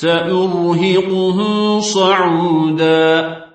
سأرهقه صعودا.